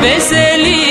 vê se ele